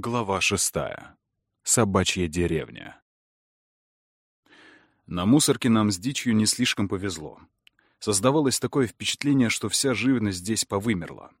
Глава шестая. Собачья деревня. На мусорке нам с дичью не слишком повезло. Создавалось такое впечатление, что вся живность здесь повымерла.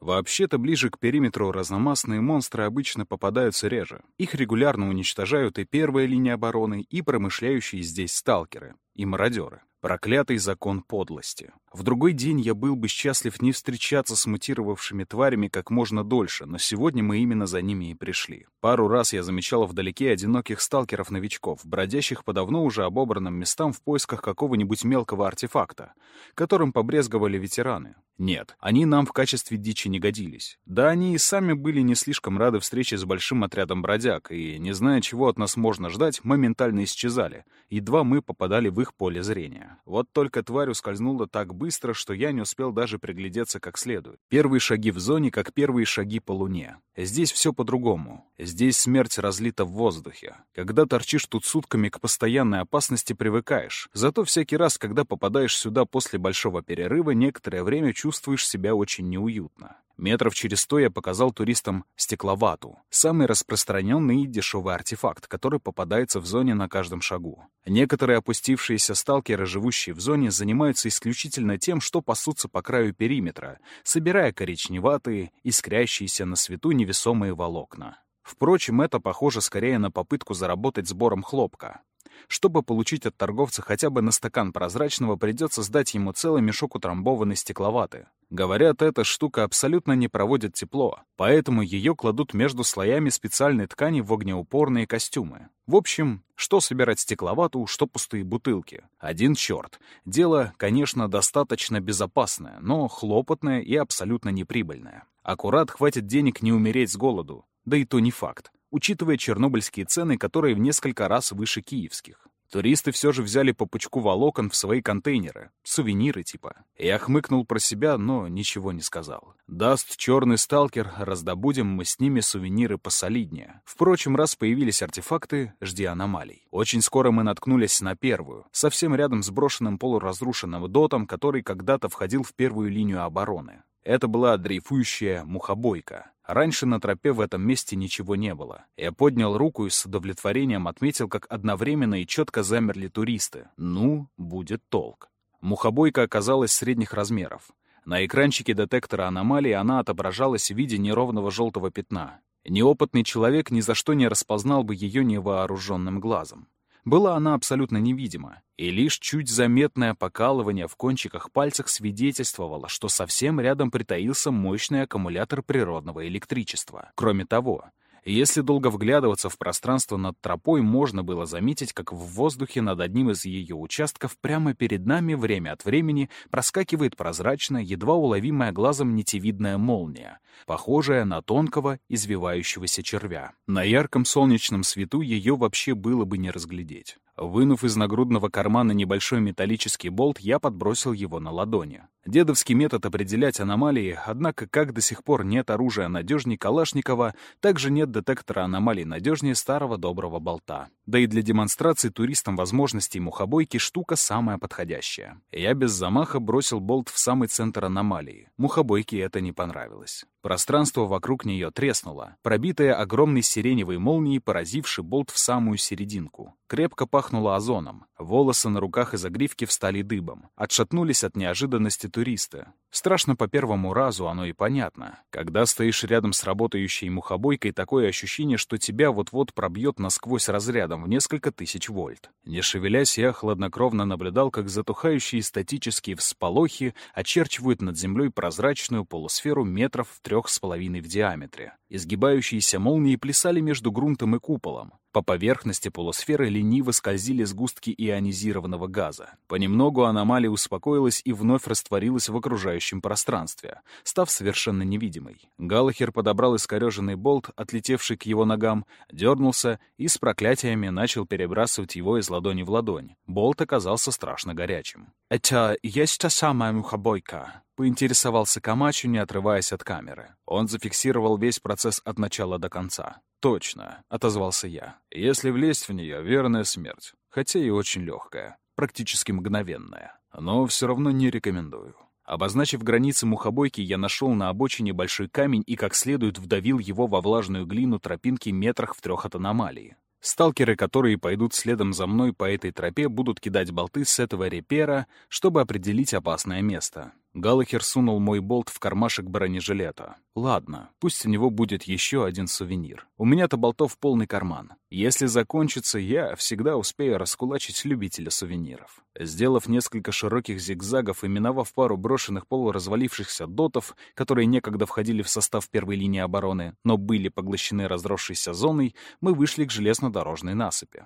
Вообще-то ближе к периметру разномастные монстры обычно попадаются реже. Их регулярно уничтожают и первая линия обороны, и промышляющие здесь сталкеры, и мародеры. Проклятый закон подлости. В другой день я был бы счастлив не встречаться с мутировавшими тварями как можно дольше, но сегодня мы именно за ними и пришли. Пару раз я замечал вдалеке одиноких сталкеров-новичков, бродящих по давно уже обобранным местам в поисках какого-нибудь мелкого артефакта, которым побрезговали ветераны. Нет, они нам в качестве дичи не годились. Да они и сами были не слишком рады встрече с большим отрядом бродяг, и, не зная, чего от нас можно ждать, моментально исчезали. Едва мы попадали в их поле зрения. Вот только тварь ускользнула так быстро, что я не успел даже приглядеться как следует. Первые шаги в зоне, как первые шаги по луне. Здесь все по-другому. Здесь смерть разлита в воздухе. Когда торчишь тут сутками, к постоянной опасности привыкаешь. Зато всякий раз, когда попадаешь сюда после большого перерыва, некоторое время чувствуешь себя очень неуютно. Метров через сто я показал туристам стекловату, самый распространенный и дешевый артефакт, который попадается в зоне на каждом шагу. Некоторые опустившиеся сталкеры, живущие в зоне, занимаются исключительно тем, что пасутся по краю периметра, собирая коричневатые, искрящиеся на свету невесомые волокна. Впрочем, это похоже скорее на попытку заработать сбором хлопка. Чтобы получить от торговца хотя бы на стакан прозрачного, придется сдать ему целый мешок утрамбованной стекловаты. Говорят, эта штука абсолютно не проводит тепло, поэтому ее кладут между слоями специальной ткани в огнеупорные костюмы. В общем, что собирать стекловату, что пустые бутылки. Один черт. Дело, конечно, достаточно безопасное, но хлопотное и абсолютно неприбыльное. Аккурат хватит денег не умереть с голоду. Да и то не факт учитывая чернобыльские цены, которые в несколько раз выше киевских. Туристы все же взяли по пучку волокон в свои контейнеры. Сувениры типа. Я хмыкнул про себя, но ничего не сказал. Даст черный сталкер, раздобудем мы с ними сувениры посолиднее. Впрочем, раз появились артефакты, жди аномалий. Очень скоро мы наткнулись на первую, совсем рядом с брошенным полуразрушенным дотом, который когда-то входил в первую линию обороны. Это была дрейфующая мухобойка. Раньше на тропе в этом месте ничего не было. Я поднял руку и с удовлетворением отметил, как одновременно и четко замерли туристы. Ну, будет толк. Мухобойка оказалась средних размеров. На экранчике детектора аномалии она отображалась в виде неровного желтого пятна. Неопытный человек ни за что не распознал бы ее невооруженным глазом. Была она абсолютно невидима, и лишь чуть заметное покалывание в кончиках пальцах свидетельствовало, что совсем рядом притаился мощный аккумулятор природного электричества. Кроме того, если долго вглядываться в пространство над тропой, можно было заметить, как в воздухе над одним из ее участков прямо перед нами время от времени проскакивает прозрачная, едва уловимая глазом нитевидная молния, похожая на тонкого, извивающегося червя. На ярком солнечном свету ее вообще было бы не разглядеть. Вынув из нагрудного кармана небольшой металлический болт, я подбросил его на ладони. Дедовский метод определять аномалии, однако как до сих пор нет оружия надежней Калашникова, так же нет детектора аномалий надежнее старого доброго болта. Да и для демонстрации туристам возможностей мухобойки штука самая подходящая. Я без замаха бросил болт в самый центр аномалии. Мухобойке это не понравилось. Пространство вокруг нее треснуло, пробитое огромной сиреневой молнией, поразившей болт в самую серединку. Крепко пахнуло озоном. Волосы на руках и загривке встали дыбом. Отшатнулись от неожиданности туристы. Страшно по первому разу, оно и понятно. Когда стоишь рядом с работающей мухобойкой, такое ощущение, что тебя вот-вот пробьет насквозь разрядом в несколько тысяч вольт. Не шевелясь, я хладнокровно наблюдал, как затухающие статические всполохи очерчивают над землей прозрачную полусферу метров в трех с половиной в диаметре. Изгибающиеся молнии плясали между грунтом и куполом. По поверхности полусферы лениво скользили сгустки ионизированного газа. Понемногу аномалия успокоилась и вновь растворилась в окружающем пространстве, став совершенно невидимой. Галлахер подобрал искореженный болт, отлетевший к его ногам, дернулся и с проклятиями начал перебрасывать его из ладони в ладонь. Болт оказался страшно горячим. «Это есть та самая мухобойка?» — поинтересовался Камачу, не отрываясь от камеры. Он зафиксировал весь процесс от начала до конца. «Точно», — отозвался я. «Если влезть в нее, верная смерть. Хотя и очень легкая, практически мгновенная. Но все равно не рекомендую. Обозначив границы мухобойки, я нашел на обочине большой камень и как следует вдавил его во влажную глину тропинки метрах в трех от аномалии. Сталкеры, которые пойдут следом за мной по этой тропе, будут кидать болты с этого репера, чтобы определить опасное место. Галлахер сунул мой болт в кармашек бронежилета. Ладно, пусть у него будет еще один сувенир. У меня-то болтов полный карман. Если закончится, я всегда успею раскулачить любителя сувениров. Сделав несколько широких зигзагов и миновав пару брошенных полуразвалившихся дотов, которые некогда входили в состав первой линии обороны, но были поглощены разросшейся зоной, мы вышли к железнодорожной насыпи.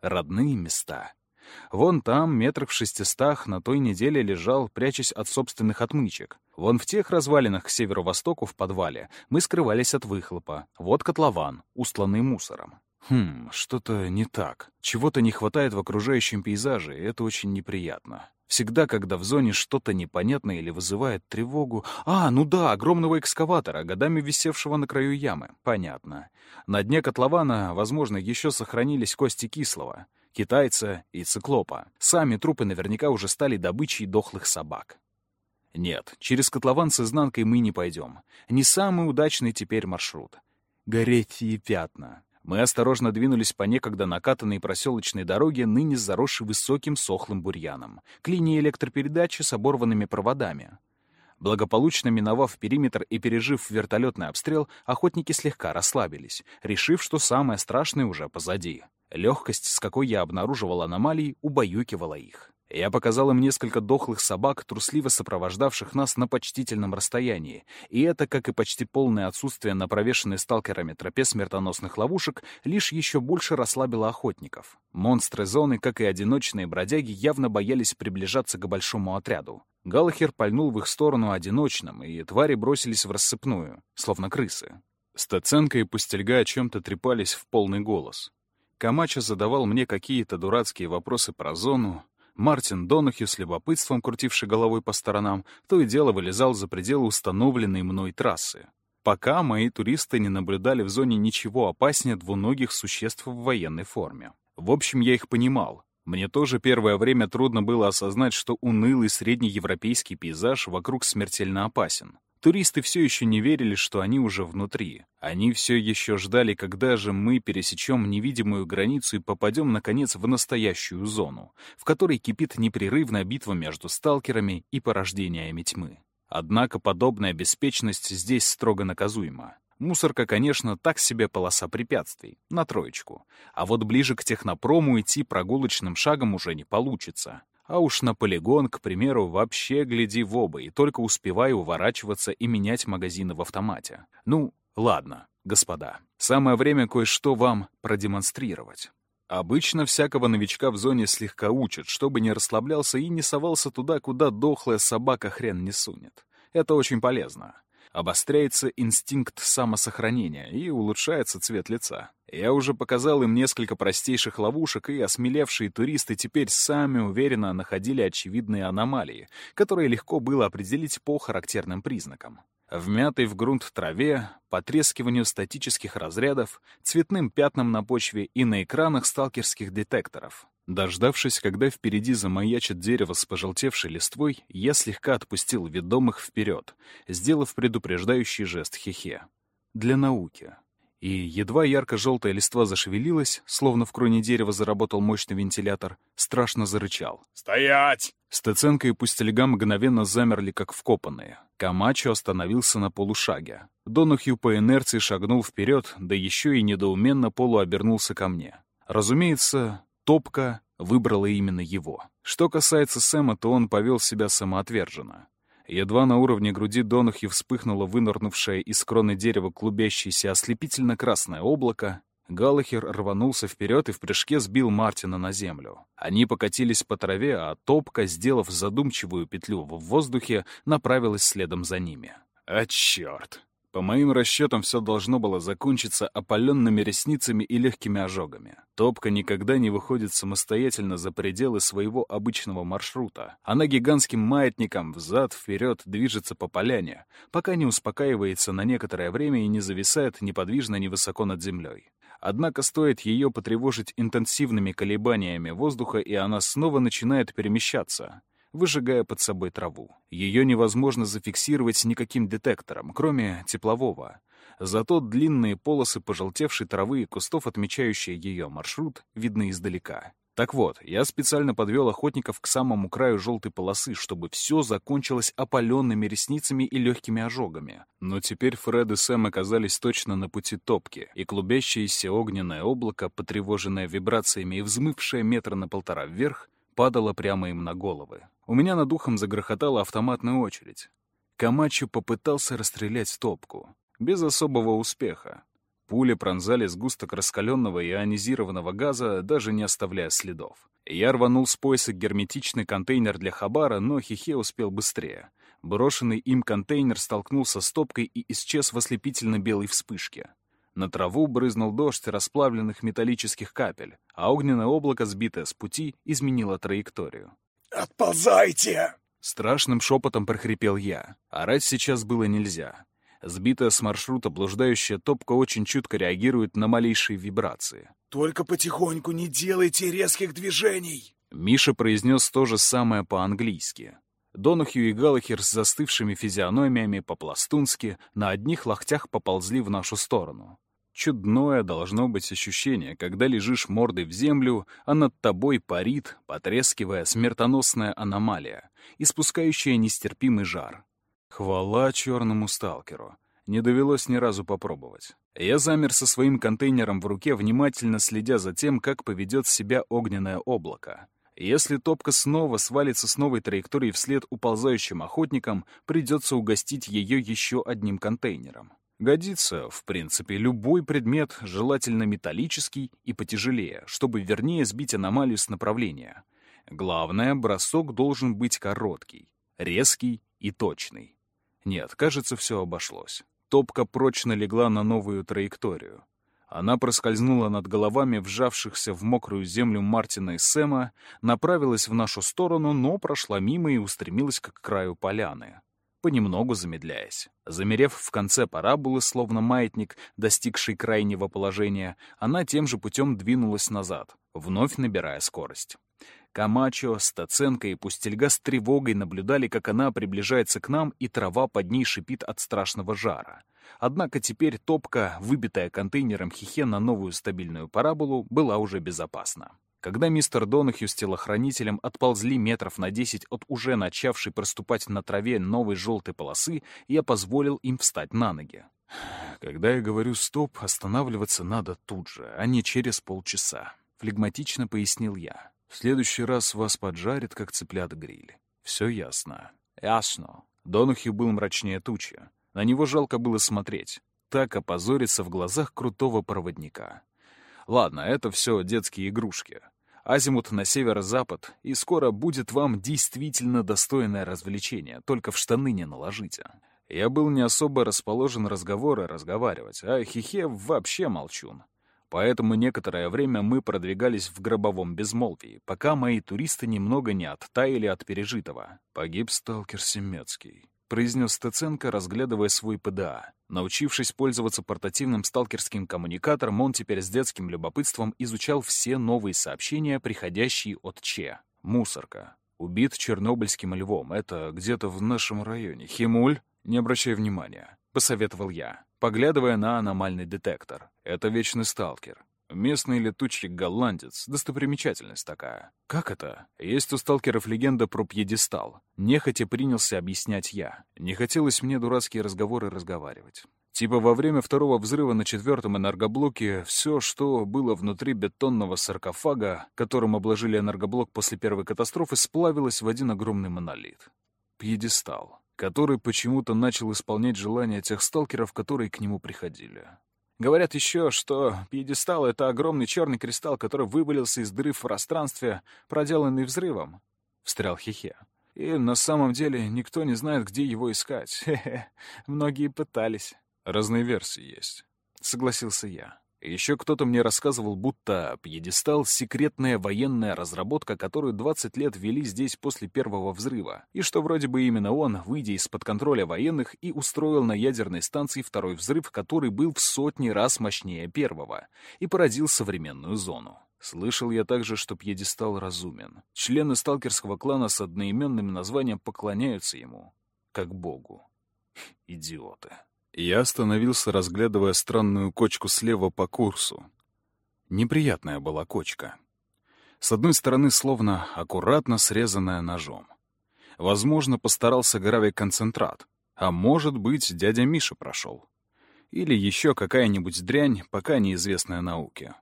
Родные места. Вон там, метрах в шестистах, на той неделе лежал, прячась от собственных отмычек. Вон в тех развалинах к северо-востоку в подвале мы скрывались от выхлопа. Вот котлован, устланный мусором. Хм, что-то не так. Чего-то не хватает в окружающем пейзаже, и это очень неприятно. Всегда, когда в зоне что-то непонятное или вызывает тревогу... А, ну да, огромного экскаватора, годами висевшего на краю ямы. Понятно. На дне котлована, возможно, еще сохранились кости кислого китайца и циклопа. Сами трупы наверняка уже стали добычей дохлых собак. Нет, через котлован с изнанкой мы не пойдем. Не самый удачный теперь маршрут. Гореть пятна. Мы осторожно двинулись по некогда накатанной проселочной дороге, ныне заросшей высоким сохлым бурьяном, к линии электропередачи с оборванными проводами. Благополучно миновав периметр и пережив вертолетный обстрел, охотники слегка расслабились, решив, что самое страшное уже позади. Легкость, с какой я обнаруживал аномалии, убаюкивала их. Я показал им несколько дохлых собак, трусливо сопровождавших нас на почтительном расстоянии, и это, как и почти полное отсутствие на провешенной сталкерами тропе смертоносных ловушек, лишь еще больше расслабило охотников. Монстры зоны, как и одиночные бродяги, явно боялись приближаться к большому отряду. Галахер пальнул в их сторону одиночным, и твари бросились в рассыпную, словно крысы. Стаценко и Пустельга о чем-то трепались в полный голос. Камачо задавал мне какие-то дурацкие вопросы про зону. Мартин Донахью, с любопытством крутивший головой по сторонам, то и дело вылезал за пределы установленной мной трассы. Пока мои туристы не наблюдали в зоне ничего опаснее двуногих существ в военной форме. В общем, я их понимал. Мне тоже первое время трудно было осознать, что унылый среднеевропейский пейзаж вокруг смертельно опасен. Туристы все еще не верили, что они уже внутри. Они все еще ждали, когда же мы пересечем невидимую границу и попадем, наконец, в настоящую зону, в которой кипит непрерывная битва между сталкерами и порождениями тьмы. Однако подобная беспечность здесь строго наказуема. Мусорка, конечно, так себе полоса препятствий, на троечку. А вот ближе к технопрому идти прогулочным шагом уже не получится. А уж на полигон, к примеру, вообще гляди в оба и только успеваю уворачиваться и менять магазины в автомате. Ну, ладно, господа, самое время кое-что вам продемонстрировать. Обычно всякого новичка в зоне слегка учат, чтобы не расслаблялся и не совался туда, куда дохлая собака хрен не сунет. Это очень полезно обостряется инстинкт самосохранения и улучшается цвет лица. Я уже показал им несколько простейших ловушек, и осмелевшие туристы теперь сами уверенно находили очевидные аномалии, которые легко было определить по характерным признакам. Вмятой в грунт траве, потрескиванию статических разрядов, цветным пятнам на почве и на экранах сталкерских детекторов. Дождавшись, когда впереди замаячит дерево с пожелтевшей листвой, я слегка отпустил ведомых вперед, сделав предупреждающий жест хихе. Для науки. И едва ярко-желтая листва зашевелилась, словно в кроне дерева заработал мощный вентилятор, страшно зарычал. «Стоять!» Стеценко и Пустельга мгновенно замерли, как вкопанные. Камачо остановился на полушаге. Донухью по инерции шагнул вперед, да еще и недоуменно полуобернулся ко мне. Разумеется, Топка выбрала именно его. Что касается Сэма, то он повел себя самоотверженно. Едва на уровне груди Донахи вспыхнуло вынырнувшее из кроны дерева клубящееся ослепительно-красное облако, Галлахер рванулся вперед и в прыжке сбил Мартина на землю. Они покатились по траве, а Топка, сделав задумчивую петлю в воздухе, направилась следом за ними. «А черт!» По моим расчетам, все должно было закончиться опаленными ресницами и легкими ожогами. Топка никогда не выходит самостоятельно за пределы своего обычного маршрута. Она гигантским маятником взад-вперед движется по поляне, пока не успокаивается на некоторое время и не зависает неподвижно невысоко над землей. Однако стоит ее потревожить интенсивными колебаниями воздуха, и она снова начинает перемещаться. Выжигая под собой траву. Ее невозможно зафиксировать никаким детектором, кроме теплового. Зато длинные полосы пожелтевшей травы и кустов, отмечающие ее маршрут, видны издалека. Так вот, я специально подвел охотников к самому краю желтой полосы, чтобы все закончилось опаленными ресницами и легкими ожогами. Но теперь Фред и Сэм оказались точно на пути топки, и клубящееся огненное облако, потревоженное вибрациями и взмывшее метра на полтора вверх, падало прямо им на головы. У меня над ухом загрохотала автоматная очередь. Камачо попытался расстрелять топку. Без особого успеха. Пули пронзали сгусток раскаленного ионизированного газа, даже не оставляя следов. Я рванул с пояса герметичный контейнер для хабара, но Хихе успел быстрее. Брошенный им контейнер столкнулся с топкой и исчез в ослепительно-белой вспышке. На траву брызнул дождь расплавленных металлических капель, а огненное облако, сбитое с пути, изменило траекторию. «Отползайте!» Страшным шепотом прохрипел я. Орать сейчас было нельзя. Сбитая с маршрута блуждающая топка очень чутко реагирует на малейшие вибрации. «Только потихоньку не делайте резких движений!» Миша произнес то же самое по-английски. Донухью и Галахер с застывшими физиономиями по-пластунски на одних локтях поползли в нашу сторону. Чудное должно быть ощущение, когда лежишь мордой в землю, а над тобой парит, потрескивая, смертоносная аномалия, испускающая нестерпимый жар. Хвала черному сталкеру. Не довелось ни разу попробовать. Я замер со своим контейнером в руке, внимательно следя за тем, как поведет себя огненное облако. Если топка снова свалится с новой траекторией вслед уползающим охотникам, придется угостить ее еще одним контейнером. Годится, в принципе, любой предмет, желательно металлический и потяжелее, чтобы вернее сбить аномалию с направления. Главное, бросок должен быть короткий, резкий и точный. Нет, кажется, все обошлось. Топка прочно легла на новую траекторию. Она проскользнула над головами вжавшихся в мокрую землю Мартина и Сэма, направилась в нашу сторону, но прошла мимо и устремилась к краю поляны, понемногу замедляясь. Замерев в конце параболы, словно маятник, достигший крайнего положения, она тем же путем двинулась назад, вновь набирая скорость. Камачо, Стаценко и Пустельга с тревогой наблюдали, как она приближается к нам, и трава под ней шипит от страшного жара. Однако теперь топка, выбитая контейнером хихе на новую стабильную параболу, была уже безопасна. Когда мистер Донахью с телохранителем отползли метров на десять от уже начавшей проступать на траве новой желтой полосы, я позволил им встать на ноги. Когда я говорю «стоп», останавливаться надо тут же, а не через полчаса. Флегматично пояснил я. В следующий раз вас поджарит, как цыплят гриль. Все ясно. Ясно. Донухью был мрачнее тучи. На него жалко было смотреть. Так опозориться в глазах крутого проводника. Ладно, это все детские игрушки. Азимут на северо-запад, и скоро будет вам действительно достойное развлечение, только в штаны не наложите. Я был не особо расположен разговоры разговаривать, а хихе вообще молчун. Поэтому некоторое время мы продвигались в гробовом безмолвии, пока мои туристы немного не оттаяли от пережитого. «Погиб сталкер Семецкий», — произнес Стеценко, разглядывая свой ПДА. Научившись пользоваться портативным сталкерским коммуникатором, он теперь с детским любопытством изучал все новые сообщения, приходящие от Че. «Мусорка. Убит чернобыльским львом. Это где-то в нашем районе. Химуль? Не обращай внимания», — посоветовал я поглядывая на аномальный детектор. Это вечный сталкер. Местный летучий голландец. Достопримечательность такая. Как это? Есть у сталкеров легенда про пьедестал. Нехотя принялся объяснять я. Не хотелось мне дурацкие разговоры разговаривать. Типа во время второго взрыва на четвертом энергоблоке все, что было внутри бетонного саркофага, которым обложили энергоблок после первой катастрофы, сплавилось в один огромный монолит. Пьедестал который почему-то начал исполнять желания тех сталкеров, которые к нему приходили. Говорят еще, что пьедестал — это огромный черный кристалл, который вывалился из дыры в пространстве, проделанный взрывом. Встрял Хихе. И на самом деле никто не знает, где его искать. Хе-хе. Многие пытались. Разные версии есть. Согласился я. Еще кто-то мне рассказывал, будто пьедестал — секретная военная разработка, которую 20 лет вели здесь после первого взрыва, и что вроде бы именно он, выйдя из-под контроля военных, и устроил на ядерной станции второй взрыв, который был в сотни раз мощнее первого, и породил современную зону. Слышал я также, что пьедестал разумен. Члены сталкерского клана с одноименным названием поклоняются ему, как богу. Идиоты. Я остановился, разглядывая странную кочку слева по курсу. Неприятная была кочка. С одной стороны, словно аккуратно срезанная ножом. Возможно, постарался гравий-концентрат, а может быть, дядя Миша прошел. Или еще какая-нибудь дрянь, пока неизвестная науке.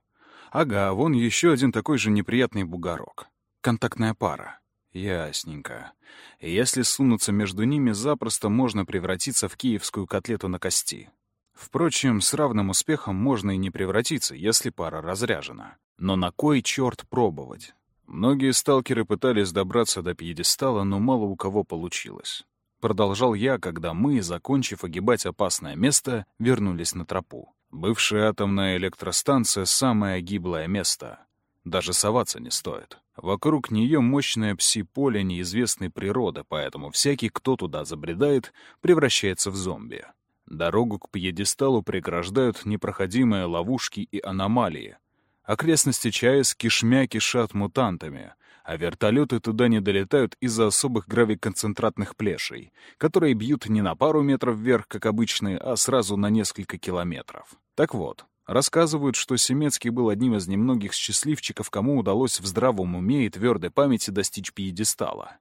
Ага, вон еще один такой же неприятный бугорок. Контактная пара. Ясненько. Если сунуться между ними, запросто можно превратиться в киевскую котлету на кости. Впрочем, с равным успехом можно и не превратиться, если пара разряжена. Но на кой черт пробовать? Многие сталкеры пытались добраться до пьедестала, но мало у кого получилось. Продолжал я, когда мы, закончив огибать опасное место, вернулись на тропу. Бывшая атомная электростанция — самое гиблое место. Даже соваться не стоит. Вокруг нее мощное пси-поле неизвестной природы, поэтому всякий, кто туда забредает, превращается в зомби. Дорогу к пьедесталу преграждают непроходимые ловушки и аномалии. Окрестности ЧАЭС кишмя кишат мутантами, а вертолеты туда не долетают из-за особых гравиконцентратных плешей, которые бьют не на пару метров вверх, как обычные, а сразу на несколько километров. Так вот, рассказывают, что Семецкий был одним из немногих счастливчиков, кому удалось в здравом уме и твердой памяти достичь пьедестала.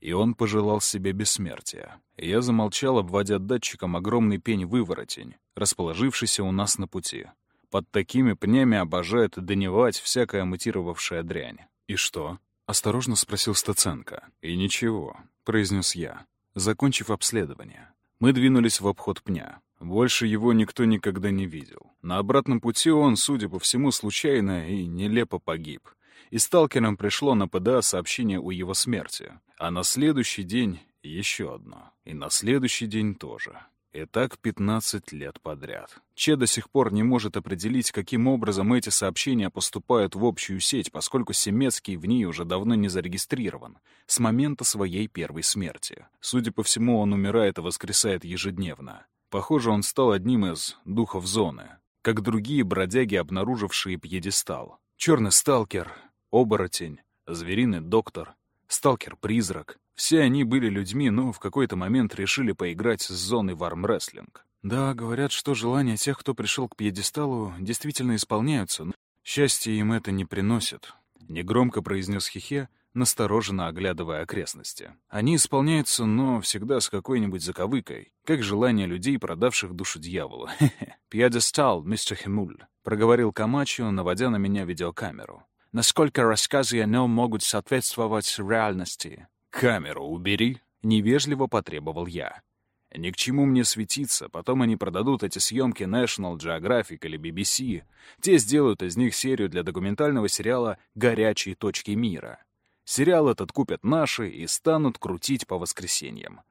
И он пожелал себе бессмертия. Я замолчал, обводя датчиком огромный пень-выворотень, расположившийся у нас на пути. Под такими пнями обожает доневать всякая мутировавшая дрянь. «И что?» — осторожно спросил Стаценко. «И ничего», — произнес я, закончив обследование. Мы двинулись в обход пня. Больше его никто никогда не видел. На обратном пути он, судя по всему, случайно и нелепо погиб. И сталкерам пришло на ПДА сообщение о его смерти. А на следующий день еще одно. И на следующий день тоже. И так 15 лет подряд. Че до сих пор не может определить, каким образом эти сообщения поступают в общую сеть, поскольку Семецкий в ней уже давно не зарегистрирован, с момента своей первой смерти. Судя по всему, он умирает и воскресает ежедневно. Похоже, он стал одним из духов зоны, как другие бродяги, обнаружившие пьедестал. Черный сталкер, оборотень, звериный доктор, сталкер-призрак, все они были людьми, но в какой-то момент решили поиграть с зоной в армрестлинг. Да, говорят, что желания тех, кто пришел к пьедесталу, действительно исполняются, но счастье им это не приносит. Негромко произнес Хихе, настороженно оглядывая окрестности. Они исполняются, но всегда с какой-нибудь заковыкой, как желание людей, продавших душу дьяволу. «Хе-хе, пьедестал, мистер Хемуль», — проговорил Камачо, наводя на меня видеокамеру. «Насколько рассказы о нем могут соответствовать реальности?» «Камеру убери!» — невежливо потребовал я. «Ни к чему мне светиться, потом они продадут эти съемки National Geographic или BBC. Те сделают из них серию для документального сериала «Горячие точки мира». Сериал этот купят наши и станут крутить по воскресеньям.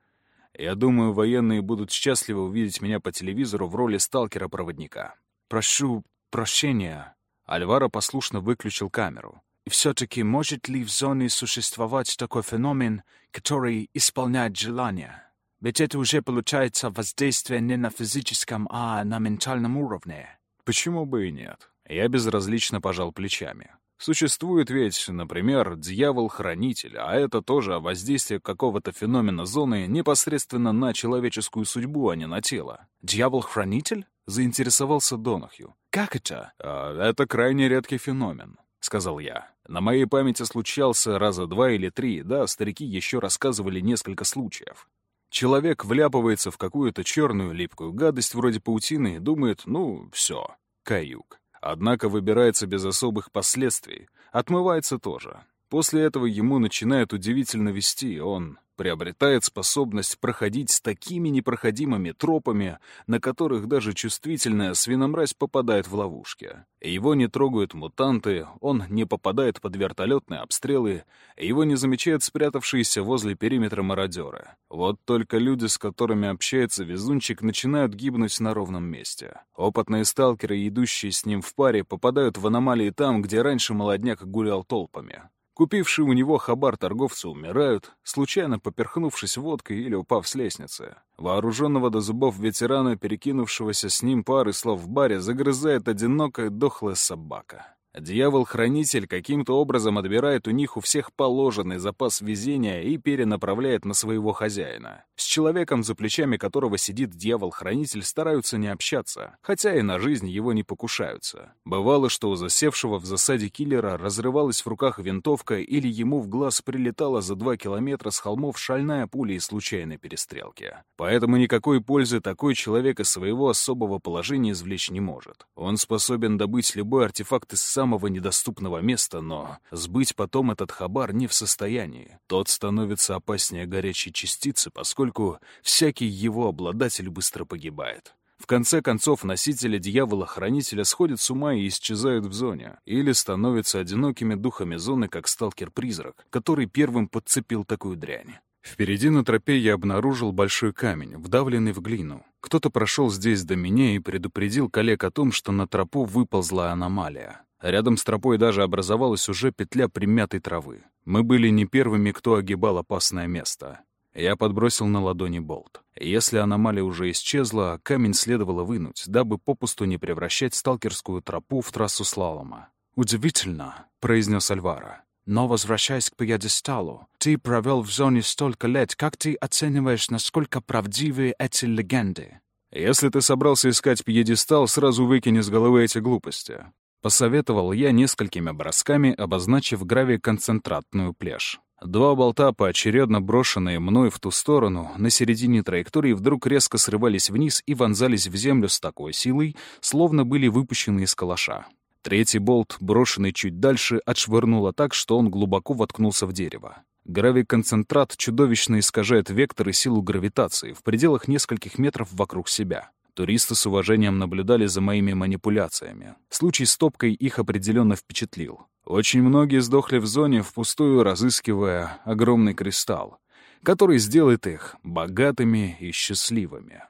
Я думаю, военные будут счастливы увидеть меня по телевизору в роли сталкера-проводника. Прошу прощения». Альваро послушно выключил камеру. И все-таки может ли в зоне существовать такой феномен, который исполняет желания? Ведь это уже получается воздействие не на физическом, а на ментальном уровне. Почему бы и нет? Я безразлично пожал плечами. Существует ведь, например, дьявол-хранитель, а это тоже воздействие какого-то феномена зоны непосредственно на человеческую судьбу, а не на тело. «Дьявол-хранитель?» — заинтересовался Донахью. «Как это?» а, «Это крайне редкий феномен. — сказал я. На моей памяти случался раза два или три, да, старики еще рассказывали несколько случаев. Человек вляпывается в какую-то черную липкую гадость вроде паутины и думает, ну, все, каюк. Однако выбирается без особых последствий, отмывается тоже. После этого ему начинает удивительно вести, он приобретает способность проходить с такими непроходимыми тропами, на которых даже чувствительная свиномразь попадает в ловушки. Его не трогают мутанты, он не попадает под вертолетные обстрелы, его не замечают спрятавшиеся возле периметра мародеры. Вот только люди, с которыми общается везунчик, начинают гибнуть на ровном месте. Опытные сталкеры, идущие с ним в паре, попадают в аномалии там, где раньше молодняк гулял толпами. Купившие у него хабар торговцы умирают, случайно поперхнувшись водкой или упав с лестницы. Вооруженного до зубов ветерана, перекинувшегося с ним пары слов в баре, загрызает одинокая дохлая собака. Дьявол-хранитель каким-то образом отбирает у них у всех положенный запас везения и перенаправляет на своего хозяина. С человеком, за плечами которого сидит дьявол-хранитель, стараются не общаться, хотя и на жизнь его не покушаются. Бывало, что у засевшего в засаде киллера разрывалась в руках винтовка или ему в глаз прилетала за два километра с холмов шальная пуля из случайной перестрелки. Поэтому никакой пользы такой человек из своего особого положения извлечь не может. Он способен добыть любой артефакт из самого недоступного места, но сбыть потом этот хабар не в состоянии. Тот становится опаснее горячей частицы, поскольку всякий его обладатель быстро погибает. В конце концов, носители дьявола-хранителя сходят с ума и исчезают в зоне, или становятся одинокими духами зоны, как сталкер-призрак, который первым подцепил такую дрянь. Впереди на тропе я обнаружил большой камень, вдавленный в глину. Кто-то прошел здесь до меня и предупредил коллег о том, что на тропу выползла аномалия. Рядом с тропой даже образовалась уже петля примятой травы. Мы были не первыми, кто огибал опасное место. Я подбросил на ладони болт. Если аномалия уже исчезла, камень следовало вынуть, дабы попусту не превращать сталкерскую тропу в трассу слалома. «Удивительно», — произнес Альвара. «Но, возвращаясь к пьедесталу, ты провел в зоне столько лет. Как ты оцениваешь, насколько правдивы эти легенды?» «Если ты собрался искать пьедестал, сразу выкини с головы эти глупости. Посоветовал я несколькими бросками, обозначив гравий-концентратную плешь. Два болта, поочередно брошенные мной в ту сторону, на середине траектории вдруг резко срывались вниз и вонзались в землю с такой силой, словно были выпущены из калаша. Третий болт, брошенный чуть дальше, отшвырнуло так, что он глубоко воткнулся в дерево. Гравий-концентрат чудовищно искажает вектор и силу гравитации в пределах нескольких метров вокруг себя. Туристы с уважением наблюдали за моими манипуляциями. Случай с топкой их определенно впечатлил. Очень многие сдохли в зоне, впустую разыскивая огромный кристалл, который сделает их богатыми и счастливыми.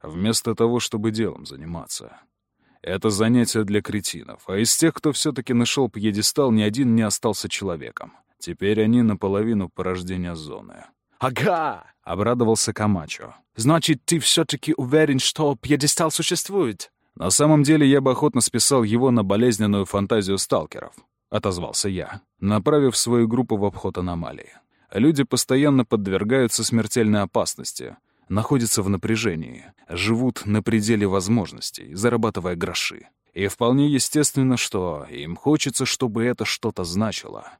Вместо того, чтобы делом заниматься. Это занятие для кретинов, а из тех, кто все-таки нашел пьедестал, ни один не остался человеком. Теперь они наполовину порождения зоны. «Ага!» — обрадовался Камачо. «Значит, ты все-таки уверен, что пьедестал существует?» «На самом деле я бы охотно списал его на болезненную фантазию сталкеров», — отозвался я, направив свою группу в обход аномалии. «Люди постоянно подвергаются смертельной опасности, находятся в напряжении, живут на пределе возможностей, зарабатывая гроши. И вполне естественно, что им хочется, чтобы это что-то значило,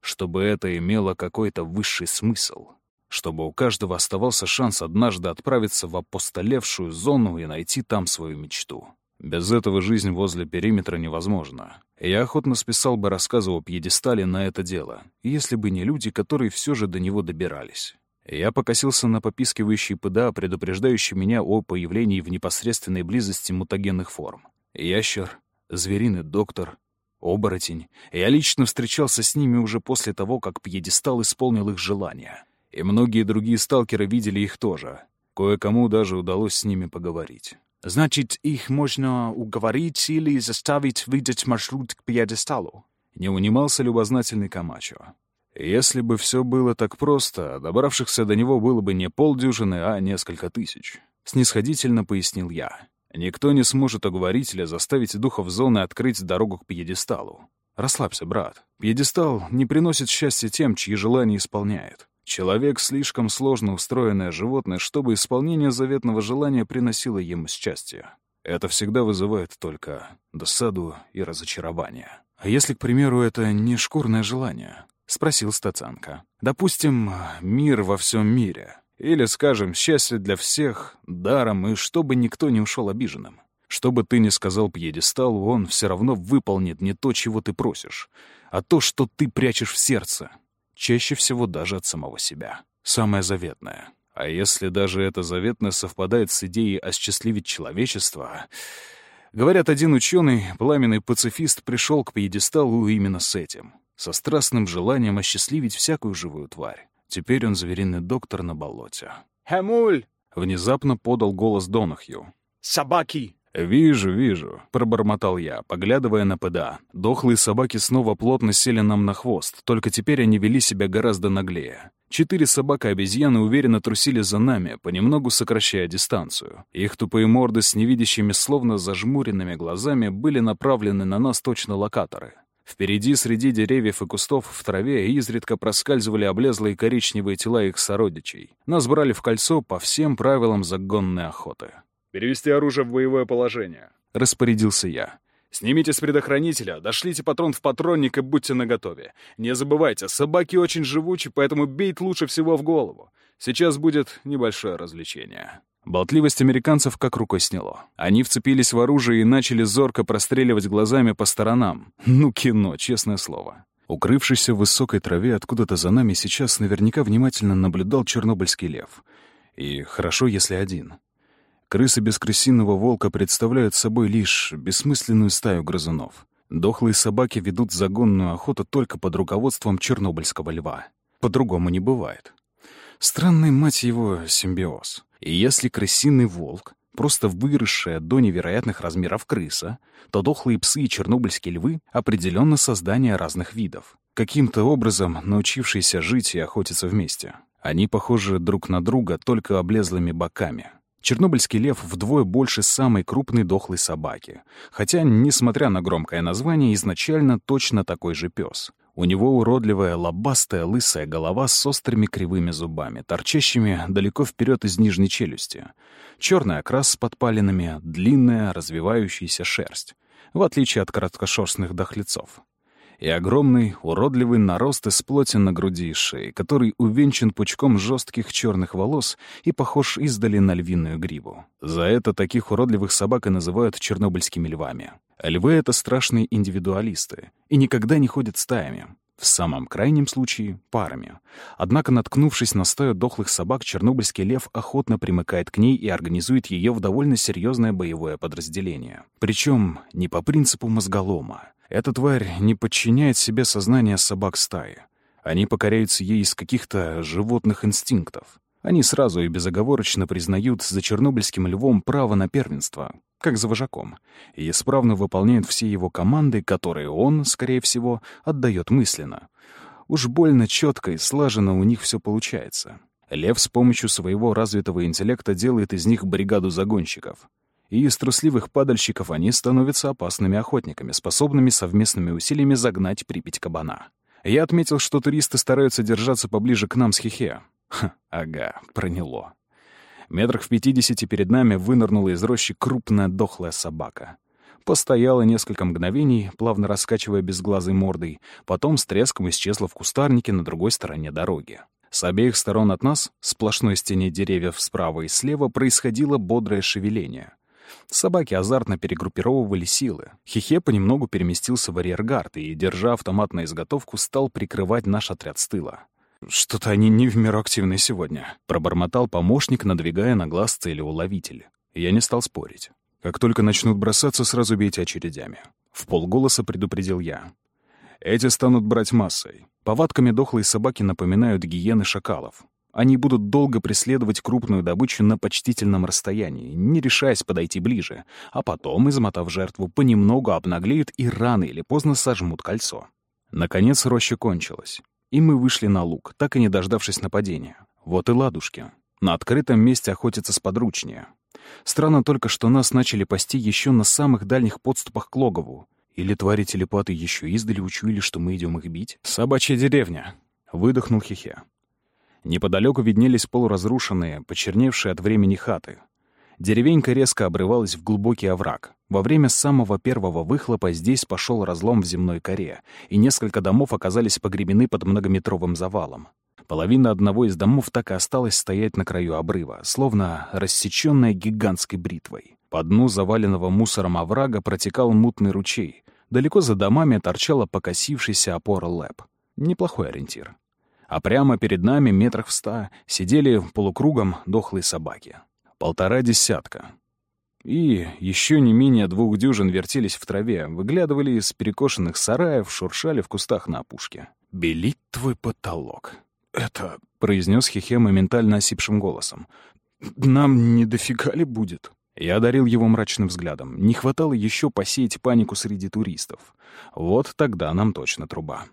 чтобы это имело какой-то высший смысл» чтобы у каждого оставался шанс однажды отправиться в опостолевшую зону и найти там свою мечту. Без этого жизнь возле периметра невозможна. Я охотно списал бы рассказы о пьедестале на это дело, если бы не люди, которые все же до него добирались. Я покосился на попискивающий ПДА, предупреждающий меня о появлении в непосредственной близости мутагенных форм. Ящер, звериный доктор, оборотень. Я лично встречался с ними уже после того, как пьедестал исполнил их желания. И многие другие сталкеры видели их тоже. Кое-кому даже удалось с ними поговорить. «Значит, их можно уговорить или заставить выдать маршрут к пьедесталу?» Не унимался любознательный Камачо. Если бы все было так просто, добравшихся до него было бы не полдюжины, а несколько тысяч. Снисходительно пояснил я. Никто не сможет уговорить или заставить духов зоны открыть дорогу к пьедесталу. Расслабься, брат. Пьедестал не приносит счастья тем, чьи желания исполняет. Человек — слишком сложно устроенное животное, чтобы исполнение заветного желания приносило ему счастье. Это всегда вызывает только досаду и разочарование. «А если, к примеру, это не шкурное желание?» — спросил Стацанка. «Допустим, мир во всем мире. Или, скажем, счастье для всех, даром, и чтобы никто не ушел обиженным. Что бы ты ни сказал пьедесталу, он все равно выполнит не то, чего ты просишь, а то, что ты прячешь в сердце чаще всего даже от самого себя. Самое заветное. А если даже это заветное совпадает с идеей осчастливить человечество... Говорят, один ученый, пламенный пацифист, пришел к пьедесталу именно с этим. Со страстным желанием осчастливить всякую живую тварь. Теперь он звериный доктор на болоте. «Хэмуль!» — внезапно подал голос Донахью. «Собаки! «Вижу, вижу», — пробормотал я, поглядывая на ПДА. Дохлые собаки снова плотно сели нам на хвост, только теперь они вели себя гораздо наглее. Четыре собака-обезьяны уверенно трусили за нами, понемногу сокращая дистанцию. Их тупые морды с невидящими, словно зажмуренными глазами были направлены на нас точно локаторы. Впереди, среди деревьев и кустов, в траве изредка проскальзывали облезлые коричневые тела их сородичей. Нас брали в кольцо по всем правилам загонной охоты. «Перевести оружие в боевое положение», — распорядился я. «Снимите с предохранителя, дошлите патрон в патронник и будьте наготове. Не забывайте, собаки очень живучи, поэтому бейт лучше всего в голову. Сейчас будет небольшое развлечение». Болтливость американцев как рукой сняло. Они вцепились в оружие и начали зорко простреливать глазами по сторонам. Ну, кино, честное слово. Укрывшийся в высокой траве откуда-то за нами сейчас наверняка внимательно наблюдал чернобыльский лев. И хорошо, если один. Крысы без крысиного волка представляют собой лишь бессмысленную стаю грызунов. Дохлые собаки ведут загонную охоту только под руководством чернобыльского льва. По-другому не бывает. Странный, мать его, симбиоз. И если крысиный волк — просто выросшая до невероятных размеров крыса, то дохлые псы и чернобыльские львы — определенно создания разных видов, каким-то образом научившиеся жить и охотиться вместе. Они похожи друг на друга только облезлыми боками — Чернобыльский лев вдвое больше самой крупной дохлой собаки, хотя, несмотря на громкое название, изначально точно такой же пес. У него уродливая лобастая лысая голова с острыми кривыми зубами, торчащими далеко вперед из нижней челюсти. Черный окрас с подпалинами, длинная развивающаяся шерсть, в отличие от короткошерстных дохлецов и огромный, уродливый нарост из плоти на груди и шее, который увенчан пучком жестких черных волос и похож издали на львиную гриву. За это таких уродливых собак и называют чернобыльскими львами. Львы — это страшные индивидуалисты и никогда не ходят стаями. В самом крайнем случае — парами. Однако, наткнувшись на стаю дохлых собак, чернобыльский лев охотно примыкает к ней и организует ее в довольно серьезное боевое подразделение. Причем не по принципу мозголома. Эта тварь не подчиняет себе сознание собак стаи. Они покоряются ей из каких-то животных инстинктов. Они сразу и безоговорочно признают за чернобыльским львом право на первенство, как за вожаком, и исправно выполняют все его команды, которые он, скорее всего, отдает мысленно. Уж больно четко и слаженно у них все получается. Лев с помощью своего развитого интеллекта делает из них бригаду загонщиков и из трусливых падальщиков они становятся опасными охотниками, способными совместными усилиями загнать Припять кабана. Я отметил, что туристы стараются держаться поближе к нам с Хихе. Ха, ага, проняло. Метрах в пятидесяти перед нами вынырнула из рощи крупная дохлая собака. Постояла несколько мгновений, плавно раскачивая безглазой мордой, потом с треском исчезла в кустарнике на другой стороне дороги. С обеих сторон от нас, сплошной стене деревьев справа и слева, происходило бодрое шевеление. Собаки азартно перегруппировывали силы. Хихе понемногу переместился в арьергард и, держа автомат на изготовку, стал прикрывать наш отряд с тыла. «Что-то они не в меру активны сегодня», — пробормотал помощник, надвигая на глаз целеуловитель. Я не стал спорить. «Как только начнут бросаться, сразу бейте очередями». В полголоса предупредил я. «Эти станут брать массой. Повадками дохлые собаки напоминают гиены шакалов. Они будут долго преследовать крупную добычу на почтительном расстоянии, не решаясь подойти ближе, а потом, измотав жертву, понемногу обнаглеют и рано или поздно сожмут кольцо. Наконец роща кончилась, и мы вышли на луг, так и не дождавшись нападения. Вот и ладушки. На открытом месте охотиться сподручнее. Странно только, что нас начали пасти еще на самых дальних подступах к логову. Или твари-телепаты еще издали учуяли, что мы идем их бить? «Собачья деревня!» — выдохнул Хихе. Неподалеку виднелись полуразрушенные, почерневшие от времени хаты. Деревенька резко обрывалась в глубокий овраг. Во время самого первого выхлопа здесь пошел разлом в земной коре, и несколько домов оказались погребены под многометровым завалом. Половина одного из домов так и осталась стоять на краю обрыва, словно рассеченная гигантской бритвой. По дну заваленного мусором оврага протекал мутный ручей. Далеко за домами торчала покосившаяся опора ЛЭП. Неплохой ориентир а прямо перед нами, метрах в ста, сидели полукругом дохлые собаки. Полтора десятка. И еще не менее двух дюжин вертелись в траве, выглядывали из перекошенных сараев, шуршали в кустах на опушке. «Белит твой потолок». «Это...» — произнес Хихе моментально осипшим голосом. «Нам не дофига ли будет?» Я одарил его мрачным взглядом. Не хватало еще посеять панику среди туристов. Вот тогда нам точно труба.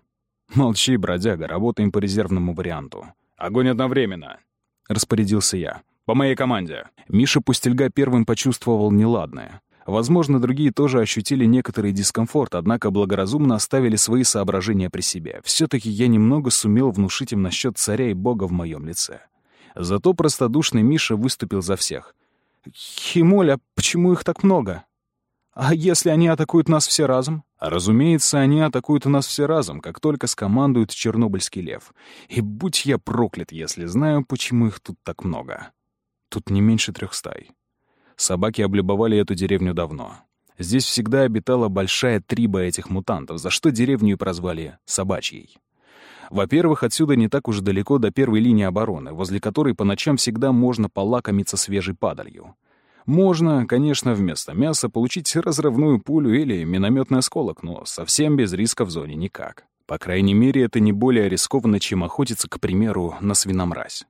«Молчи, бродяга, работаем по резервному варианту». «Огонь одновременно!» — распорядился я. «По моей команде!» Миша Пустельга первым почувствовал неладное. Возможно, другие тоже ощутили некоторый дискомфорт, однако благоразумно оставили свои соображения при себе. Все-таки я немного сумел внушить им насчет царя и бога в моем лице. Зато простодушный Миша выступил за всех. «Химоля, почему их так много? А если они атакуют нас все разом?» Разумеется, они атакуют нас все разом, как только скомандует Чернобыльский лев. И будь я проклят, если знаю, почему их тут так много. Тут не меньше трех стай. Собаки облюбовали эту деревню давно. Здесь всегда обитала большая триба этих мутантов, за что деревню и прозвали «собачьей». Во-первых, отсюда не так уж далеко до первой линии обороны, возле которой по ночам всегда можно полакомиться свежей падалью. Можно, конечно, вместо мяса получить разрывную пулю или минометный осколок, но совсем без риска в зоне никак. По крайней мере, это не более рискованно, чем охотиться, к примеру, на свиномразь.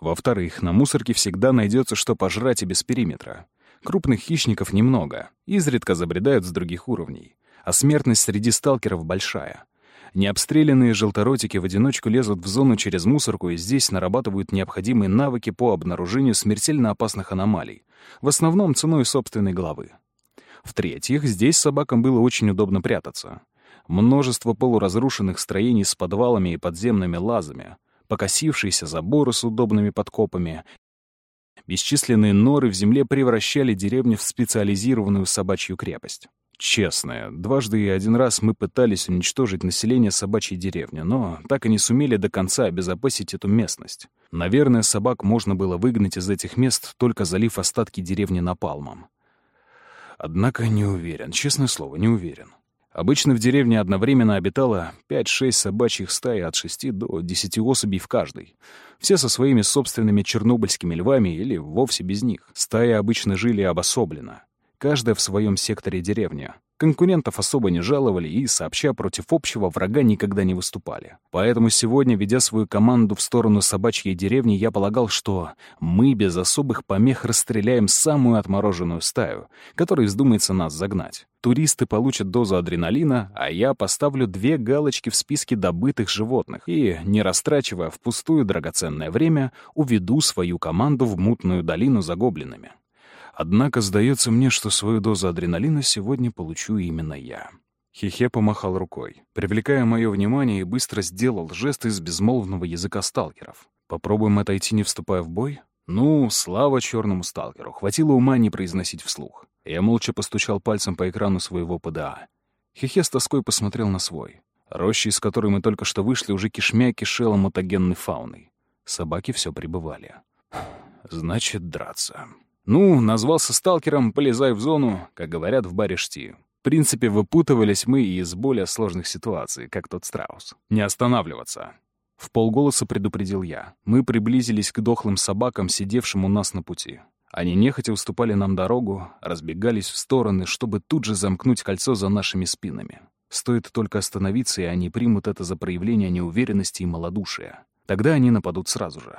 Во-вторых, на мусорке всегда найдется что пожрать и без периметра. Крупных хищников немного, изредка забредают с других уровней. А смертность среди сталкеров большая. Необстрелянные желторотики в одиночку лезут в зону через мусорку и здесь нарабатывают необходимые навыки по обнаружению смертельно опасных аномалий, в основном ценой собственной головы. В-третьих, здесь собакам было очень удобно прятаться. Множество полуразрушенных строений с подвалами и подземными лазами, покосившиеся заборы с удобными подкопами, бесчисленные норы в земле превращали деревню в специализированную собачью крепость. Честное, дважды и один раз мы пытались уничтожить население собачьей деревни, но так и не сумели до конца обезопасить эту местность. Наверное, собак можно было выгнать из этих мест, только залив остатки деревни напалмом. Однако не уверен, честное слово, не уверен. Обычно в деревне одновременно обитало 5-6 собачьих стай от 6 до 10 особей в каждой. Все со своими собственными чернобыльскими львами или вовсе без них. Стаи обычно жили обособленно каждая в своем секторе деревни. Конкурентов особо не жаловали и, сообща против общего, врага никогда не выступали. Поэтому сегодня, ведя свою команду в сторону собачьей деревни, я полагал, что мы без особых помех расстреляем самую отмороженную стаю, которая вздумается нас загнать. Туристы получат дозу адреналина, а я поставлю две галочки в списке добытых животных и, не растрачивая впустую драгоценное время, уведу свою команду в мутную долину за гоблинами. Однако сдается мне, что свою дозу адреналина сегодня получу именно я. Хихе помахал рукой, привлекая мое внимание, и быстро сделал жест из безмолвного языка сталкеров. «Попробуем отойти, не вступая в бой?» Ну, слава черному сталкеру, хватило ума не произносить вслух. Я молча постучал пальцем по экрану своего ПДА. Хихе с тоской посмотрел на свой. Роща, из которой мы только что вышли, уже кишмя кишела мутагенной фауной. Собаки все прибывали. Значит, драться. Ну, назвался сталкером, полезай в зону, как говорят в баре Шти. В принципе, выпутывались мы и из более сложных ситуаций, как тот страус. Не останавливаться. В полголоса предупредил я. Мы приблизились к дохлым собакам, сидевшим у нас на пути. Они нехотя уступали нам дорогу, разбегались в стороны, чтобы тут же замкнуть кольцо за нашими спинами. Стоит только остановиться, и они примут это за проявление неуверенности и малодушия. Тогда они нападут сразу же.